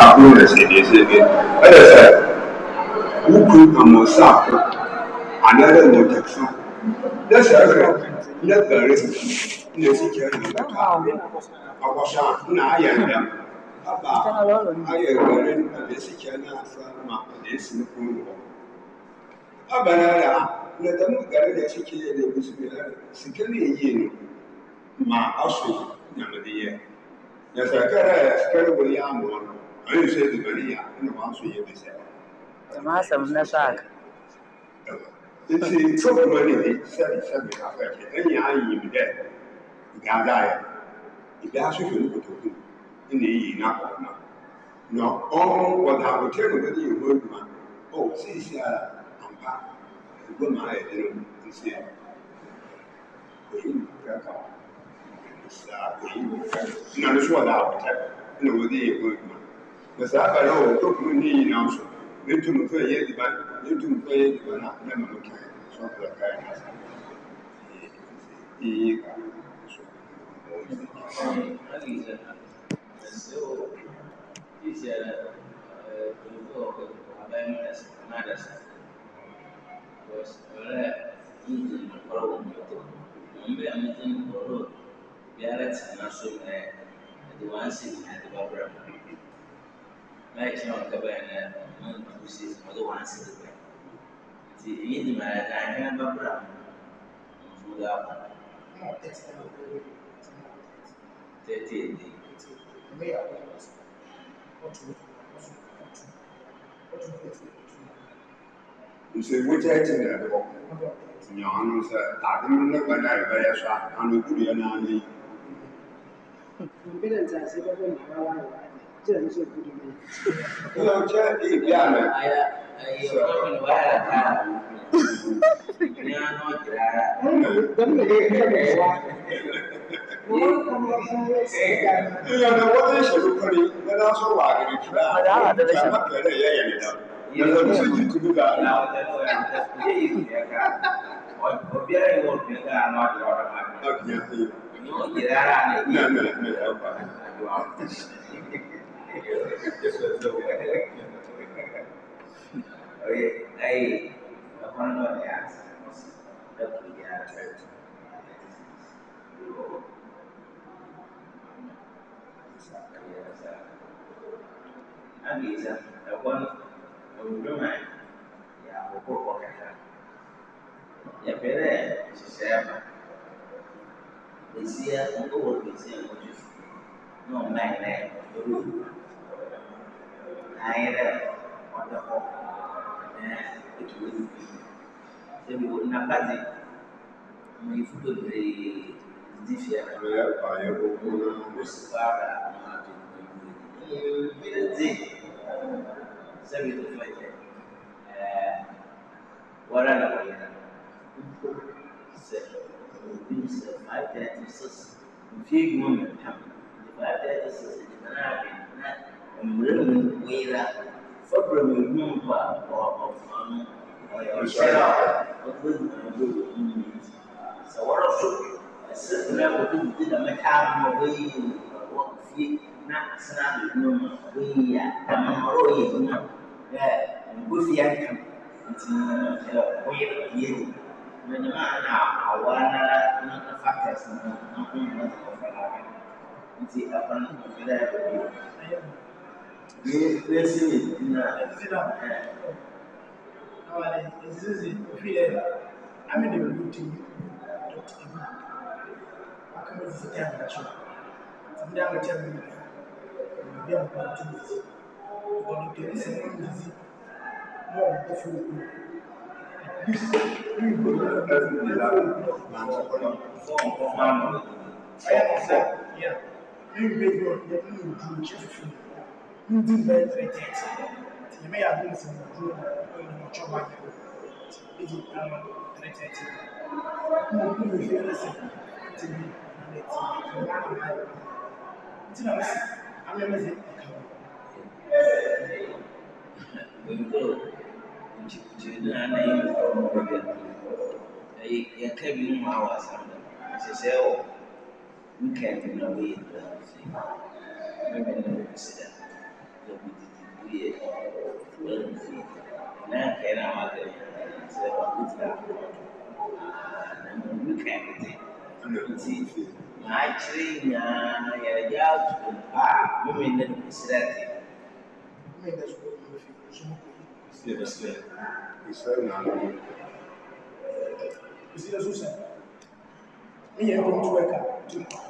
saakoro na sedeɛ sedeɛ ɛyɛ sɛ wukuru amo saako anaa dɛ mo kyɛkisa dɛ sɛɛfɛ ne bɛrɛ ne sikyɛ ne bɛka akɔsa na ayɛ dɛm aba ayɛ bɛrɛ ne sikyɛ ne asa ma ne esi ne kɔn mu aba na yɛ a na dɛm bɛrɛ ne sikyɛ yɛ ne bi so yɛ sikɛ ne yɛ yie no ma aso nyamede yɛ na sɛ kɛrɛ sikɛ ne wɔ yɛ amoa no. Bɛnsɛ de bɛ yan ne ma so ye bɛsɛ. Jama sɛm na sa ka. Nti cogo bɛ ne de sɛbi sɛbi a fɛ kɛ ne y'a yin dɛ gan da yɛ. Ìgbà sọ̀rọ̀ ní kòtò kù ní èyí náà kọ̀ náà. Nà ọ̀hún wọ̀dà àwòtẹ́ mi lórí ìwé ìgbà ọ̀ sí ìṣe ara àǹfà ìgbó màá yẹ nínú ìṣe ẹ̀. Èyí ni kẹ́kọ̀ọ́. Ìṣà èyí ni kẹ́kọ̀ọ́. Nà ló sọ̀rọ̀ àwòtẹ́ ní òwúrọ̀ ìwé ìgbà. Masaba yau to kuma ni na musu. Ni tun mutu ya yi ba, ni tun mutu ya yi ba na na mamaki. So kula kai na sa. Eh ka. So. So is ya eh ko ko abai mana na da sa báyìí ṣe wọn kaba yẹn náà wọn ń kú sí wọn tó wọn á sì ti èyí ti máa yàtọ̀ àyìn náà bá wọn fún dáa kọ. tẹ́tí èdè. nso emu kyɛ kyɛ na ɛdɔ nyɛ ɔno sɛ adum ne gba na ɛbɛyɛ so a ano kuru yɛ na ano yi tí Oye, ahí, lo pongo de asa, lo que ya Angiza, lo pongo, lo pongo mal, ya, lo pongo por acá. Ya, pero, si se llama, decía, un poco de policía, no, no, no, no, either on the whole, uh, it will be. So we would not let it. We would be different. Sẹ́mi tó fẹ́ jẹ ẹ́ wọ́rẹ́ lọ́wọ́ yẹn sẹ́mi tó fẹ́ five thirty six nfi gbọ́n mi kàn five thirty six ìdìbò náà bẹ̀rẹ̀ náà mmerɛ mu weera fɔbrɛ mu ehu mpa ɔbɔfra no ɔyɛ ɔhyɛ a ɔbɛ mu ɔbɛ mu ne ti sɛ wɔrɔ so ɛsɛ mmerɛ wɔde didi na mɛka ahoɔ ɔbɛyi mu ɔwɔ fie na asena abɛhu mu ɔbɛyi a ama ɔrɔ yɛ adwuma ɛ nkosi aka nti ɛ ɔyɛ yɛ ni na nyama na awa na na factors na na ho na ɔfra nti ɛkwan na ɔfra yɛ ɔbɛyi ni lesini awale izizi ufile amende mbuti dotv akamezitangacyo ndangacyamuzi byamukatuzi wadutebise n'imizi mo ufuku ayakusa ya mimi mbego ya mimi mjuche fufu ndị na-efe etiti eme ya bụ mfe ruo n'ọchọba iji anọ treteti ụmụkpụrụ feresi tiri neti ndị na masị amemezi yɛka bi no ma wɔ asam dɛm sɛ sɛ wɔ weekend na wɔyɛ dra sɛ mɛmɛ no sida years, 12 feet. Now can I have them? So I put that and look at it. Nti n'akyere nyinaa yɛrɛ yɛ ato a mímu ne no esira ti. Esira so sɛ, ne yɛ nkɔm to ɛka.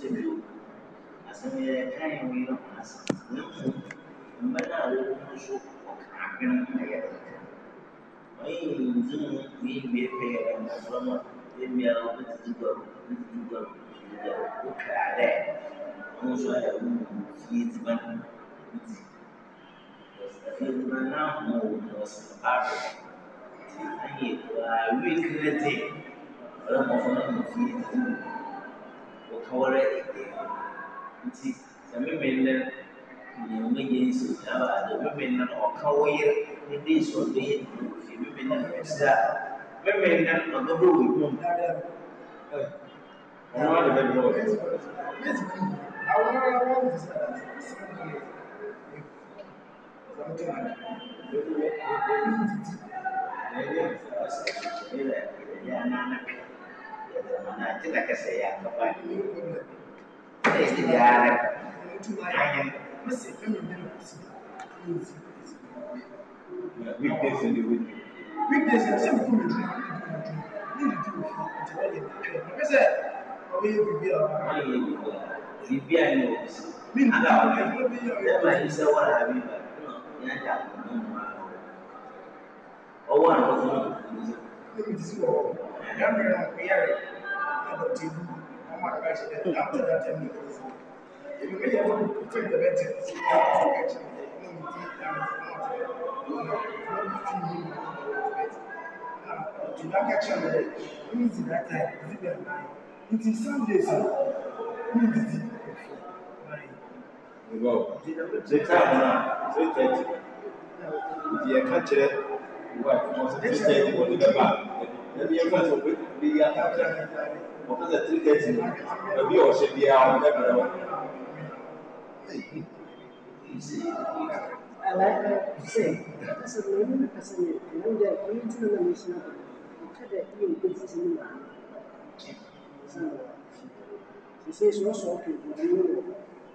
jibril a san yaya kayan wilan nasa nan ku mana lokacin su ko kafin a yadda wai yanzu ni me ka yadda na zama ne me ya wata jibar jibar da ko kada mun so ya mun yi ziban فإنهم وصفاته أن يقاربك لديه ولم أظن في ذنبه wɔkawara ɛkɛ nti sɛ meme no deɛ mɛyɛ nso gyaba adeɛ meme no no ɔka wo yere ne de so ɔbɛyɛ ne ho fie meme no no ɛsɛ a meme no no ɔbɛbɔ wɔ mu ɔno ade bɛbɔ wɔ Thank you. mana tuna kasaya ka ba ni sai ki gyara weekdays and the weekdays weekdays and some people do bibia ni o bisi ada o ẹ ma yi sẹ wàrà mi ba ní ajá ọwọ́ àná fún mi. Remember on Pierre, I don't think I'm not president after that. I'm not if you really want to take the better, to that catch on the means in that time, is it very nine? It is some days, who is it? Well, the time now, three thirty. If you catch it, what? Three thirty, what ẹbi ẹgbẹ tó pé bí yá kàkà wọn kẹsẹ tírí kẹtì ọsẹ bí yá wọn ẹbí ẹwọn.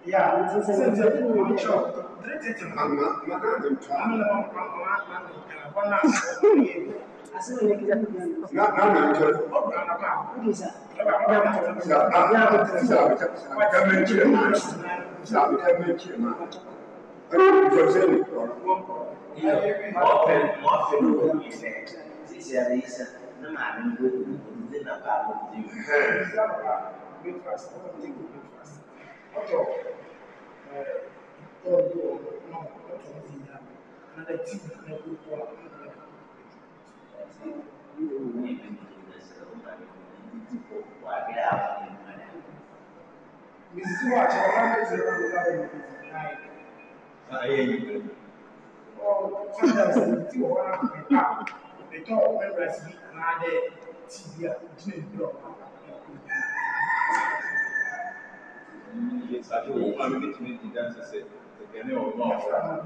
Yeah, Ọjọ́ ọ̀dọ́ Mrs. Yes, I do. I'm going to make the dancer say, the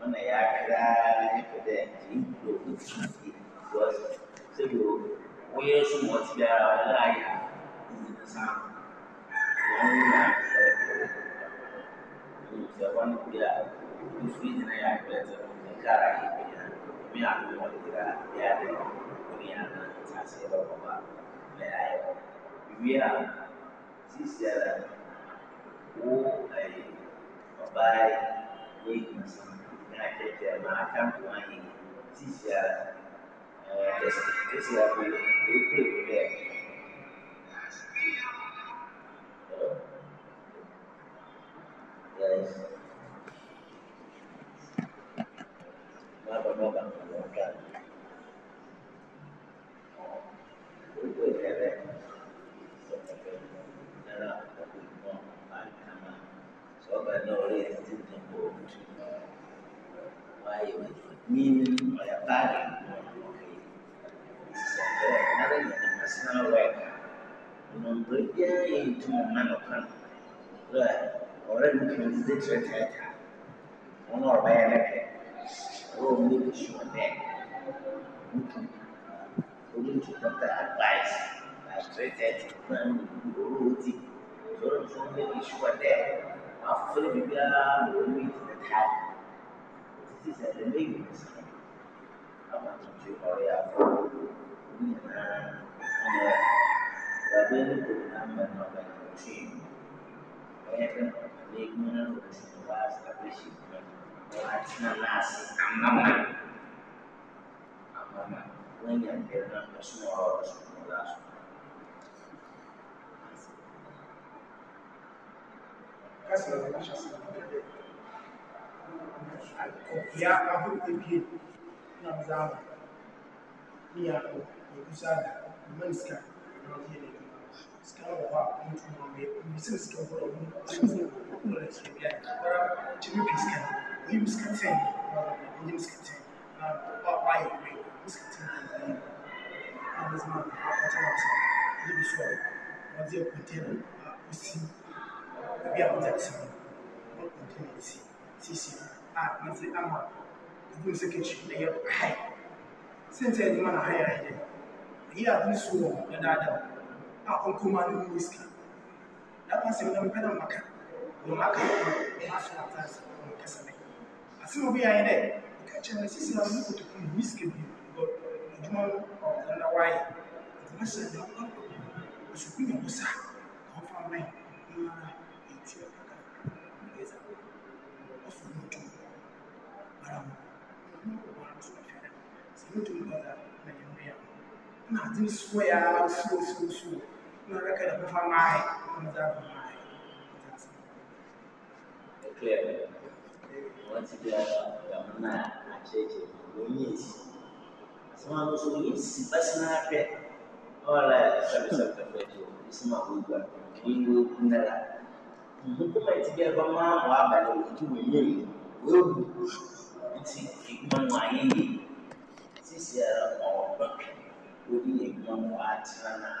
wannan ya kira evidence da kuɗi wasu sai wani su motsi da layi da samu wani na da wani kuya kusurin na ya kira da wani kara ya kira mai abubuwa kira ya da wani yana tasiri ba ba mai ayyuka bibiya sisiyar ko a yi babaye ne kuma àjẹjẹ máa dábò wáyé tí ìyá itu, tó ti ra kó o That is personal work. Number into Manokan, where already can sit retired. One or by an epic. Oh, make sure that. According to doctor advice, I've treated one routine. So, so make sure that after the baby, I will meet the time. This is a remedy. ذلك محمد ربك الرشيد ويكن عليك من الرشد واستبشر وأتنا الناس أمامنا أمامنا وإن ينكرنا اسمه رسول الله سبحانه كسر الحشاس ya abu ɗauke na zama ya abu ya kusa da manska da wajen da sika wɔ hɔ a wɔntumi wɔ bɛ ebi sɛ sika wɔ hɔ a wɔntumi wɔ bɛ sika bi a wɔra kyerɛ bi sika oyi bi sika ten na oyi bi sika ten na wa wa yɛ wɛ bi sika ten na yɛ na bi sika ten na wɔte wɔte oyi bi so a wɔde yɛ a osi ebi a wɔde ati mu wɔn a wɔde ama ebi nso kekyi na yɛ hayi sɛnti a ɔntoma ne mu sika dama sɛm na mepɛ na maka na maka na aso na taase na kasa ne asɛm obi ayɛ dɛ ɔka kyerɛ no sisi na mo kotoku ne mu sika bi adwuma no ɔwɔ na wayɛ nti na hyɛ na ɔkɔ asukun na wosa na ɔfa mɛn na eti ɔkaka na ɛza ɔfɔ na ɔtum ara mo na ɔkɔ ba so na fɛrɛ sɛ ɔtum ba na yɛ mbɛya na adi nsuo yɛ ara nsuo nsuo nsuo rẹ́kẹ̀ lọ fẹ́fà máa ń dáàbò máa ń ẹ̀kẹ́ rẹ̀ wọ́n ti di àgbàmọ́ náà àjẹjẹ lóyún èsì àti wọn lọ sọ lóyún èsì bá sí náà rẹ̀ ọ̀la ṣàbẹ̀ṣàbẹ̀fẹ̀ jù ìsìnmọ̀ gbogbo ìlú ogun náà hukumar ti bẹ́ẹ̀ bá máa wà abalẹ̀ ojú ọ̀pọ̀ òbí àti náà náà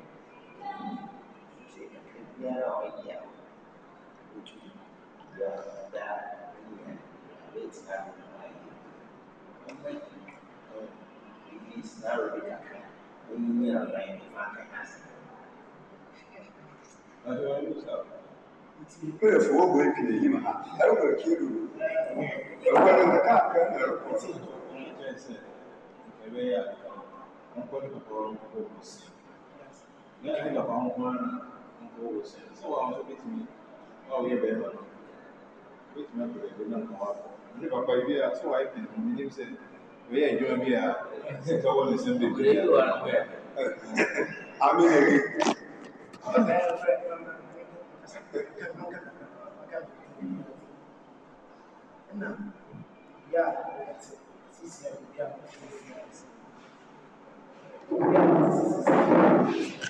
يا وياه وجودي يا داعي بيت أهل المعين إبليس نار بدك ومن العين فاك حسن Kódà fowó bọ̀ ìpìlẹ̀ yìí máa, ẹ̀rọ bọ̀ kí ló ẹ̀wọ́n ló ká àkẹ́ ẹ̀rọ pọ̀ tí. Ẹ̀bẹ̀ yà kọ́ ọ̀pọ̀ ní kòkòrò kò sí. Ní àdúgbò àwọn ọmọ náà, sọ̀rọ̀ Thank you.